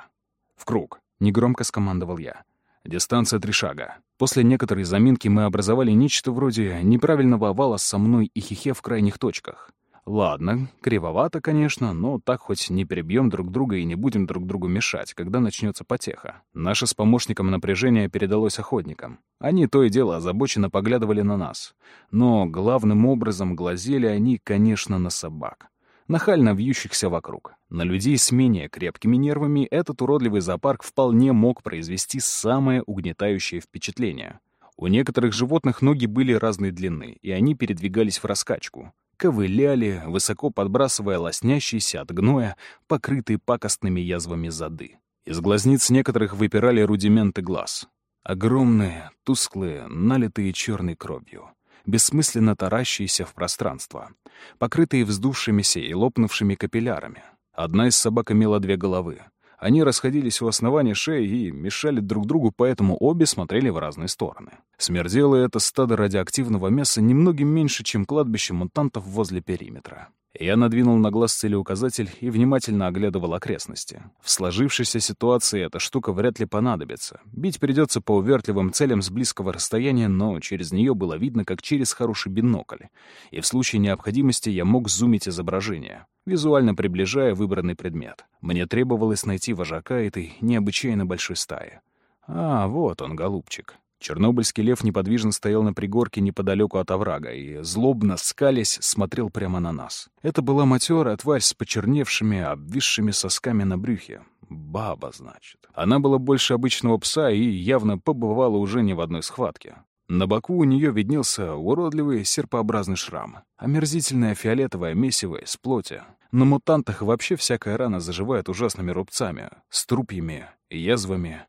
«В круг», — негромко скомандовал я. Дистанция три шага. После некоторой заминки мы образовали нечто вроде неправильного овала со мной и хихе в крайних точках. Ладно, кривовато, конечно, но так хоть не перебьем друг друга и не будем друг другу мешать, когда начнется потеха. Наше с помощником напряжение передалось охотникам. Они то и дело озабоченно поглядывали на нас. Но главным образом глазели они, конечно, на собак нахально вьющихся вокруг. На людей с менее крепкими нервами этот уродливый зоопарк вполне мог произвести самое угнетающее впечатление. У некоторых животных ноги были разной длины, и они передвигались в раскачку. Ковыляли, высоко подбрасывая лоснящиеся от гноя, покрытые пакостными язвами зады. Из глазниц некоторых выпирали рудименты глаз. Огромные, тусклые, налитые черной кровью бессмысленно таращиеся в пространство, покрытые вздувшимися и лопнувшими капиллярами. Одна из собак имела две головы. Они расходились у основания шеи и мешали друг другу, поэтому обе смотрели в разные стороны. Смердело это стадо радиоактивного мяса немногим меньше, чем кладбище мутантов возле периметра. Я надвинул на глаз целеуказатель и внимательно оглядывал окрестности. В сложившейся ситуации эта штука вряд ли понадобится. Бить придется по увертливым целям с близкого расстояния, но через нее было видно, как через хороший бинокль. И в случае необходимости я мог зумить изображение, визуально приближая выбранный предмет. Мне требовалось найти вожака этой необычайно большой стаи. А, вот он, голубчик. Чернобыльский лев неподвижно стоял на пригорке неподалеку от оврага и, злобно скалясь, смотрел прямо на нас. Это была матерая тварь с почерневшими, обвисшими сосками на брюхе. Баба, значит. Она была больше обычного пса и явно побывала уже не в одной схватке. На боку у нее виднелся уродливый серпообразный шрам, омерзительное фиолетовое месиво из плоти. На мутантах вообще всякая рана заживает ужасными рубцами, струпьями, язвами —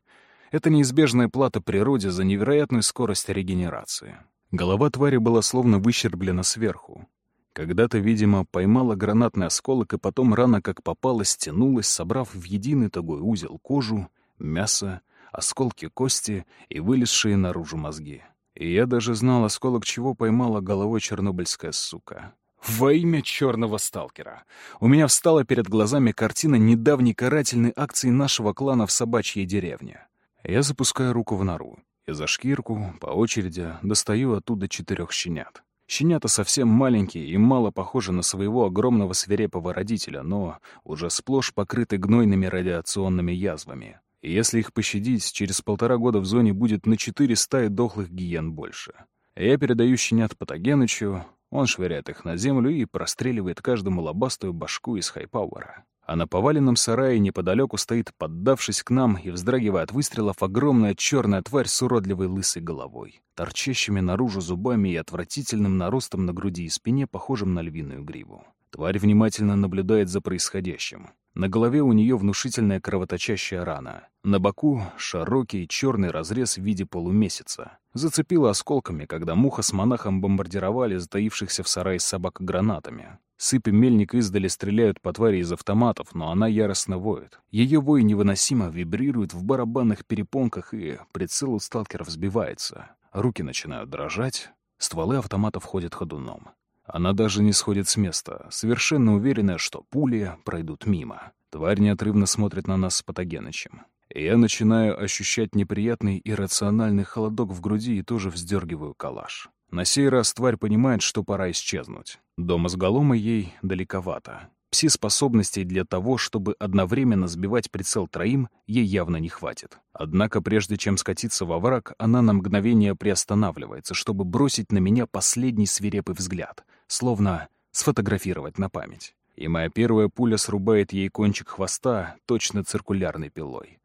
это неизбежная плата природе за невероятную скорость регенерации. Голова твари была словно выщерблена сверху. Когда-то, видимо, поймала гранатный осколок, и потом рана как попало стянулась, собрав в единый тугой узел кожу, мясо, осколки кости и вылезшие наружу мозги. И я даже знал, осколок чего поймала головой чернобыльская сука. Во имя черного сталкера. У меня встала перед глазами картина недавней карательной акции нашего клана в собачьей деревне. Я запускаю руку в нору и за шкирку по очереди достаю оттуда четырех щенят. Щенята совсем маленькие и мало похожи на своего огромного свирепого родителя, но уже сплошь покрыты гнойными радиационными язвами. И если их пощадить, через полтора года в зоне будет на четыре стаи дохлых гиен больше. Я передаю щенят Патогенычу, он швыряет их на землю и простреливает каждому лобастую башку из хайпауэра а на поваленном сарае неподалеку стоит, поддавшись к нам и вздрагивая от выстрелов, огромная черная тварь с уродливой лысой головой, торчащими наружу зубами и отвратительным наростом на груди и спине, похожим на львиную гриву. Тварь внимательно наблюдает за происходящим. На голове у нее внушительная кровоточащая рана. На боку — широкий черный разрез в виде полумесяца. Зацепила осколками, когда муха с монахом бомбардировали затаившихся в сарае собак гранатами. Сыпь и мельник издали стреляют по твари из автоматов, но она яростно воет. Ее вой невыносимо вибрирует в барабанных перепонках, и прицел у сталкеров сбивается. Руки начинают дрожать, стволы автоматов ходят ходуном. Она даже не сходит с места, совершенно уверенная, что пули пройдут мимо. Тварь неотрывно смотрит на нас с Патогенычем. Я начинаю ощущать неприятный иррациональный холодок в груди и тоже вздергиваю калаш. На сей раз тварь понимает, что пора исчезнуть. До мозголома ей далековато. Пси-способностей для того, чтобы одновременно сбивать прицел троим, ей явно не хватит. Однако прежде чем скатиться во враг, она на мгновение приостанавливается, чтобы бросить на меня последний свирепый взгляд, словно сфотографировать на память. И моя первая пуля срубает ей кончик хвоста точно циркулярной пилой.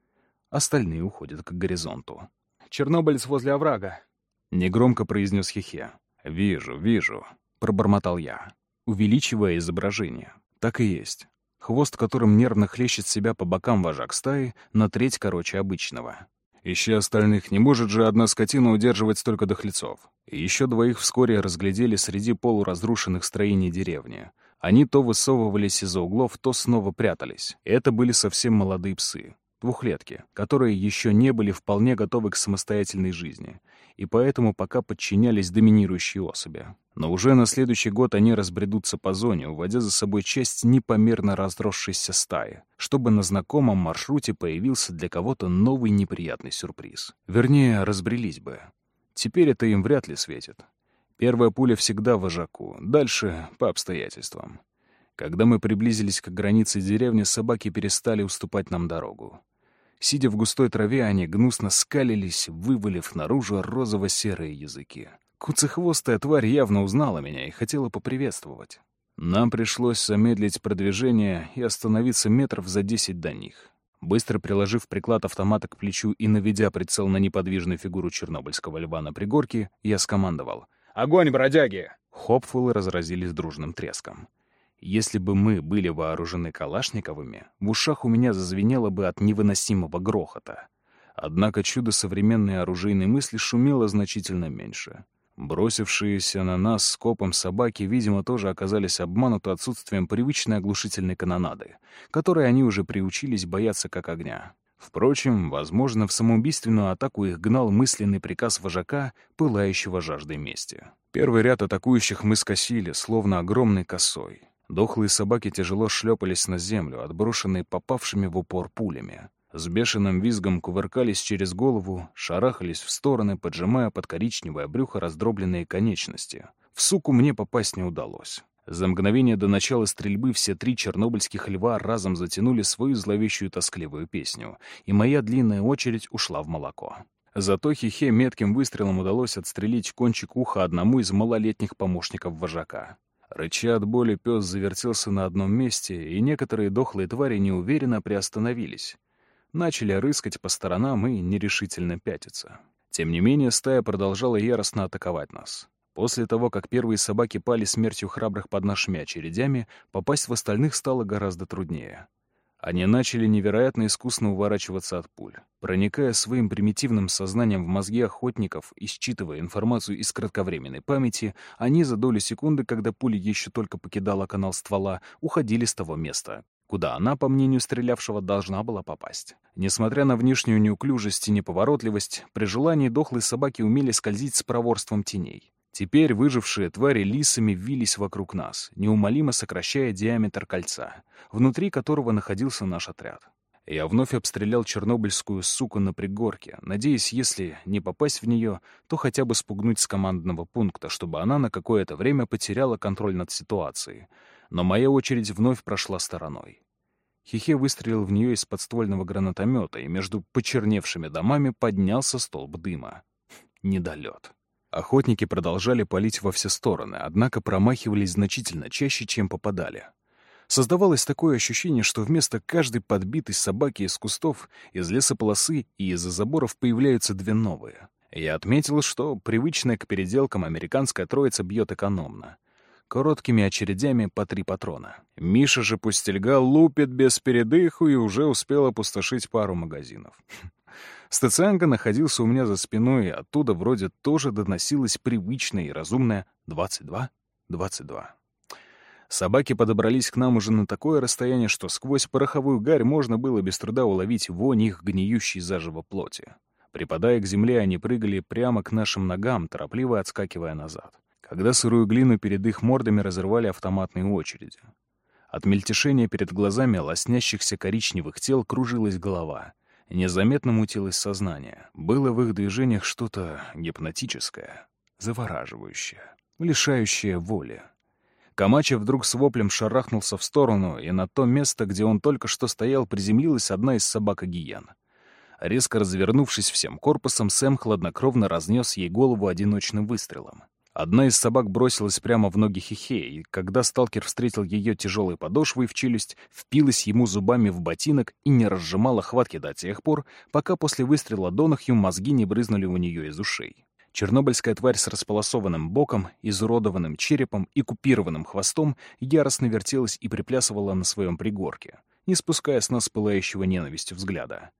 Остальные уходят к горизонту. «Чернобыльц возле оврага», — негромко произнес Хихе. «Вижу, вижу», — пробормотал я, увеличивая изображение. Так и есть. Хвост, которым нервно хлещет себя по бокам вожак стаи, на треть короче обычного. Ищи остальных, не может же одна скотина удерживать столько дохлецов. Еще двоих вскоре разглядели среди полуразрушенных строений деревни. Они то высовывались из-за углов, то снова прятались. Это были совсем молодые псы двухлетки, которые еще не были вполне готовы к самостоятельной жизни, и поэтому пока подчинялись доминирующей особи. Но уже на следующий год они разбредутся по зоне, уводя за собой часть непомерно разросшейся стаи, чтобы на знакомом маршруте появился для кого-то новый неприятный сюрприз. Вернее, разбрелись бы. Теперь это им вряд ли светит. Первая пуля всегда вожаку, дальше — по обстоятельствам. Когда мы приблизились к границе деревни, собаки перестали уступать нам дорогу. Сидя в густой траве, они гнусно скалились, вывалив наружу розово-серые языки. Куцехвостая тварь явно узнала меня и хотела поприветствовать. Нам пришлось замедлить продвижение и остановиться метров за десять до них. Быстро приложив приклад автомата к плечу и наведя прицел на неподвижную фигуру чернобыльского льва на пригорке, я скомандовал. «Огонь, бродяги!» Хопфулы разразились дружным треском. Если бы мы были вооружены калашниковыми, в ушах у меня зазвенело бы от невыносимого грохота. Однако чудо современной оружейной мысли шумело значительно меньше. Бросившиеся на нас скопом собаки, видимо, тоже оказались обмануты отсутствием привычной оглушительной канонады, которой они уже приучились бояться как огня. Впрочем, возможно, в самоубийственную атаку их гнал мысленный приказ вожака, пылающего жаждой мести. Первый ряд атакующих мы скосили, словно огромной косой. Дохлые собаки тяжело шлепались на землю, отброшенные попавшими в упор пулями. С бешеным визгом кувыркались через голову, шарахались в стороны, поджимая под коричневое брюхо раздробленные конечности. В суку мне попасть не удалось. За мгновение до начала стрельбы все три чернобыльских льва разом затянули свою зловещую тоскливую песню, и моя длинная очередь ушла в молоко. Зато Хихе метким выстрелом удалось отстрелить кончик уха одному из малолетних помощников вожака. Рыча от боли, пес завертелся на одном месте, и некоторые дохлые твари неуверенно приостановились. Начали рыскать по сторонам и нерешительно пятиться. Тем не менее, стая продолжала яростно атаковать нас. После того, как первые собаки пали смертью храбрых под нашими очередями, попасть в остальных стало гораздо труднее. Они начали невероятно искусно уворачиваться от пуль. Проникая своим примитивным сознанием в мозги охотников и считывая информацию из кратковременной памяти, они за долю секунды, когда пуля еще только покидала канал ствола, уходили с того места, куда она, по мнению стрелявшего, должна была попасть. Несмотря на внешнюю неуклюжесть и неповоротливость, при желании дохлые собаки умели скользить с проворством теней. Теперь выжившие твари лисами вились вокруг нас, неумолимо сокращая диаметр кольца, внутри которого находился наш отряд. Я вновь обстрелял чернобыльскую суку на пригорке, надеясь, если не попасть в нее, то хотя бы спугнуть с командного пункта, чтобы она на какое-то время потеряла контроль над ситуацией. Но моя очередь вновь прошла стороной. Хихе выстрелил в нее из подствольного гранатомета, и между почерневшими домами поднялся столб дыма. Недолет. Охотники продолжали палить во все стороны, однако промахивались значительно чаще, чем попадали. Создавалось такое ощущение, что вместо каждой подбитой собаки из кустов, из лесополосы и из-за заборов появляются две новые. Я отметил, что привычная к переделкам американская троица бьет экономно. Короткими очередями по три патрона. Миша же пустельга лупит без передыху и уже успел опустошить пару магазинов. Стационка находился у меня за спиной, и оттуда вроде тоже доносилось привычное и разумное «22, 22». Собаки подобрались к нам уже на такое расстояние, что сквозь пороховую гарь можно было без труда уловить вонь их гниющей заживо плоти. Припадая к земле, они прыгали прямо к нашим ногам, торопливо отскакивая назад. Когда сырую глину перед их мордами разрывали автоматные очереди. От мельтешения перед глазами лоснящихся коричневых тел кружилась голова — Незаметно мутилось сознание. Было в их движениях что-то гипнотическое, завораживающее, лишающее воли. Камача вдруг с воплем шарахнулся в сторону, и на то место, где он только что стоял, приземлилась одна из собак-гиен. Резко развернувшись всем корпусом, Сэм хладнокровно разнес ей голову одиночным выстрелом. Одна из собак бросилась прямо в ноги Хихе, и когда сталкер встретил ее тяжелой подошвой в челюсть, впилась ему зубами в ботинок и не разжимала хватки до тех пор, пока после выстрела Донахью мозги не брызнули у нее из ушей. Чернобыльская тварь с располосованным боком, изуродованным черепом и купированным хвостом яростно вертелась и приплясывала на своем пригорке, не спуская с нас пылающего ненавистью взгляда.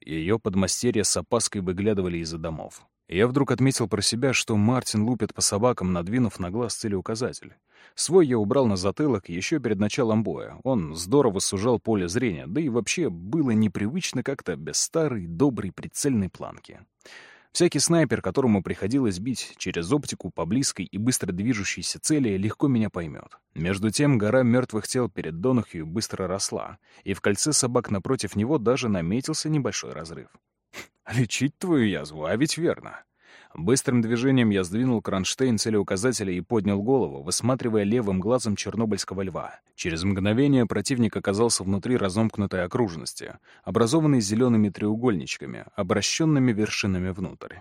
Ее подмастерья с опаской выглядывали из-за домов. Я вдруг отметил про себя, что Мартин лупит по собакам, надвинув на глаз целеуказатель. Свой я убрал на затылок еще перед началом боя. Он здорово сужал поле зрения, да и вообще было непривычно как-то без старой, доброй прицельной планки. Всякий снайпер, которому приходилось бить через оптику по близкой и быстро движущейся цели, легко меня поймет. Между тем, гора мертвых тел перед Донахью быстро росла, и в кольце собак напротив него даже наметился небольшой разрыв. Лечить твою язву, а ведь верно. Быстрым движением я сдвинул кронштейн целеуказателя и поднял голову, высматривая левым глазом чернобыльского льва. Через мгновение противник оказался внутри разомкнутой окружности, образованной зелеными треугольничками, обращенными вершинами внутрь.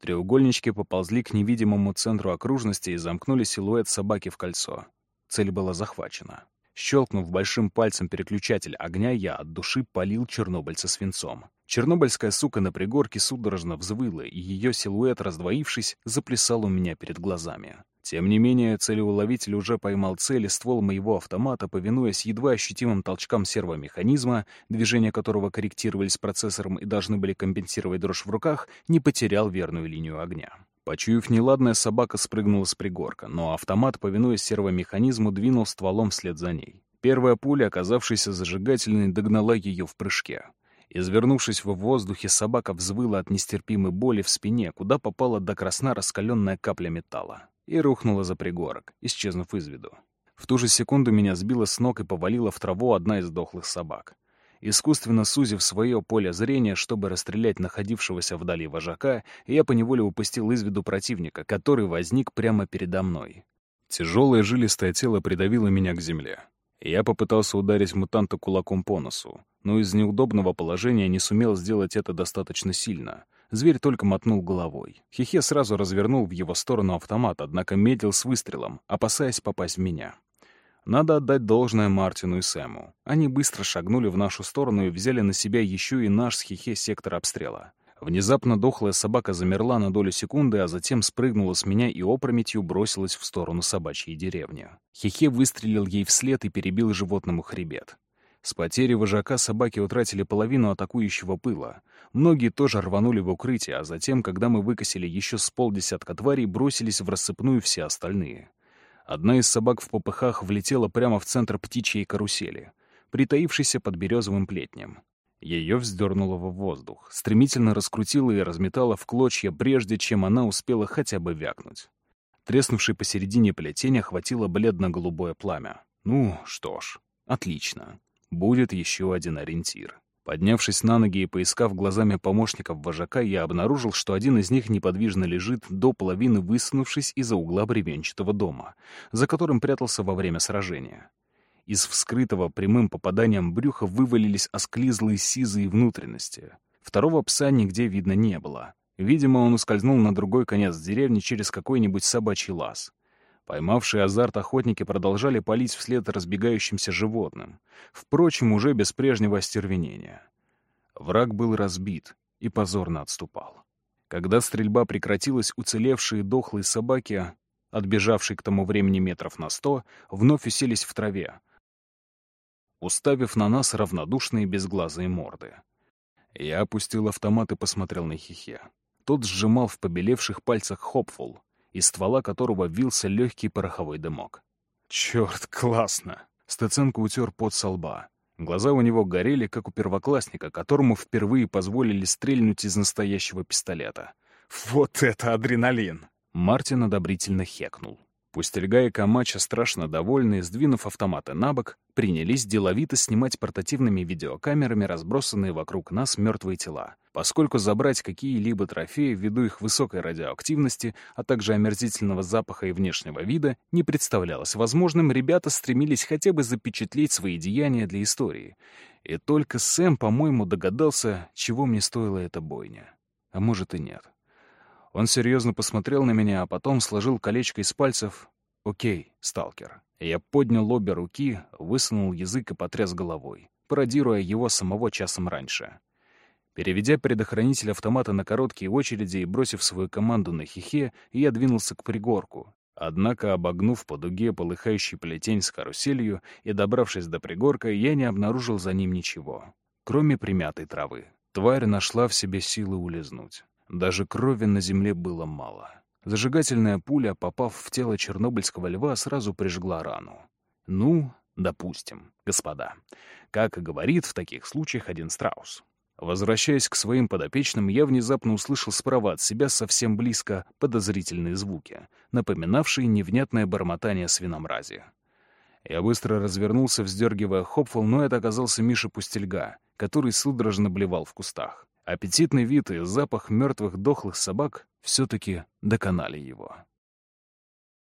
Треугольнички поползли к невидимому центру окружности и замкнули силуэт собаки в кольцо. Цель была захвачена. Щелкнув большим пальцем переключатель огня, я от души полил чернобыльца свинцом. Чернобыльская сука на пригорке судорожно взвыла, и ее силуэт, раздвоившись, заплясал у меня перед глазами. Тем не менее, целеуловитель уже поймал цель, и ствол моего автомата, повинуясь едва ощутимым толчкам сервомеханизма, движения которого корректировались процессором и должны были компенсировать дрожь в руках, не потерял верную линию огня. Почуяв неладное, собака спрыгнула с пригорка, но автомат, повинуясь сервомеханизму, двинул стволом вслед за ней. Первая пуля, оказавшаяся зажигательной, догнала ее в прыжке. Извернувшись в воздухе, собака взвыла от нестерпимой боли в спине, куда попала до красна раскаленная капля металла, и рухнула за пригорок, исчезнув из виду. В ту же секунду меня сбила с ног и повалила в траву одна из дохлых собак. Искусственно сузив свое поле зрения, чтобы расстрелять находившегося вдали вожака, я поневоле упустил из виду противника, который возник прямо передо мной. Тяжелое жилистое тело придавило меня к земле. Я попытался ударить мутанта кулаком по носу, но из неудобного положения не сумел сделать это достаточно сильно. Зверь только мотнул головой. Хихе сразу развернул в его сторону автомат, однако медлил с выстрелом, опасаясь попасть в меня. Надо отдать должное Мартину и Сэму. Они быстро шагнули в нашу сторону и взяли на себя еще и наш с Хихе сектор обстрела. Внезапно дохлая собака замерла на долю секунды, а затем спрыгнула с меня и опрометью бросилась в сторону собачьей деревни. Хихе выстрелил ей вслед и перебил животному хребет. С потери вожака собаки утратили половину атакующего пыла. Многие тоже рванули в укрытие, а затем, когда мы выкосили еще с полдесятка тварей, бросились в рассыпную все остальные. Одна из собак в попыхах влетела прямо в центр птичьей карусели, притаившейся под березовым плетнем. Ее вздернуло в воздух, стремительно раскрутило и разметало в клочья, прежде чем она успела хотя бы вякнуть. Треснувшей посередине плетень охватило бледно-голубое пламя. Ну, что ж, отлично. Будет еще один ориентир. Поднявшись на ноги и поискав глазами помощников вожака, я обнаружил, что один из них неподвижно лежит, до половины высунувшись из-за угла бревенчатого дома, за которым прятался во время сражения. Из вскрытого прямым попаданием брюха вывалились осклизлые сизые внутренности. Второго пса нигде видно не было. Видимо, он ускользнул на другой конец деревни через какой-нибудь собачий лаз. Поймавшие азарт охотники продолжали палить вслед разбегающимся животным, впрочем, уже без прежнего остервенения. Враг был разбит и позорно отступал. Когда стрельба прекратилась, уцелевшие дохлые собаки, отбежавшие к тому времени метров на сто, вновь уселись в траве, уставив на нас равнодушные безглазые морды. Я опустил автомат и посмотрел на Хихе. Тот сжимал в побелевших пальцах хопфул, из ствола которого вился легкий пороховой дымок. «Черт, классно!» Стеценко утер пот со лба. Глаза у него горели, как у первоклассника, которому впервые позволили стрельнуть из настоящего пистолета. «Вот это адреналин!» Мартин одобрительно хекнул. Пустельга и Камача, страшно довольные, сдвинув автоматы на бок, принялись деловито снимать портативными видеокамерами разбросанные вокруг нас мертвые тела. Поскольку забрать какие-либо трофеи ввиду их высокой радиоактивности, а также омерзительного запаха и внешнего вида, не представлялось возможным, ребята стремились хотя бы запечатлеть свои деяния для истории. И только Сэм, по-моему, догадался, чего мне стоила эта бойня. А может и нет. Он серьезно посмотрел на меня, а потом сложил колечко из пальцев. «Окей, сталкер». Я поднял обе руки, высунул язык и потряс головой, пародируя его самого часом раньше. Переведя предохранитель автомата на короткие очереди и бросив свою команду на хихе, я двинулся к пригорку. Однако, обогнув по дуге полыхающий плетень с каруселью и добравшись до пригорка, я не обнаружил за ним ничего, кроме примятой травы. Тварь нашла в себе силы улизнуть. Даже крови на земле было мало. Зажигательная пуля, попав в тело чернобыльского льва, сразу прижгла рану. Ну, допустим, господа. Как говорит в таких случаях один страус. Возвращаясь к своим подопечным, я внезапно услышал справа от себя совсем близко подозрительные звуки, напоминавшие невнятное бормотание свиномрази. Я быстро развернулся, вздергивая хопфол, но это оказался Миша Пустельга, который судорожно блевал в кустах. Аппетитный вид и запах мертвых дохлых собак все-таки доконали его.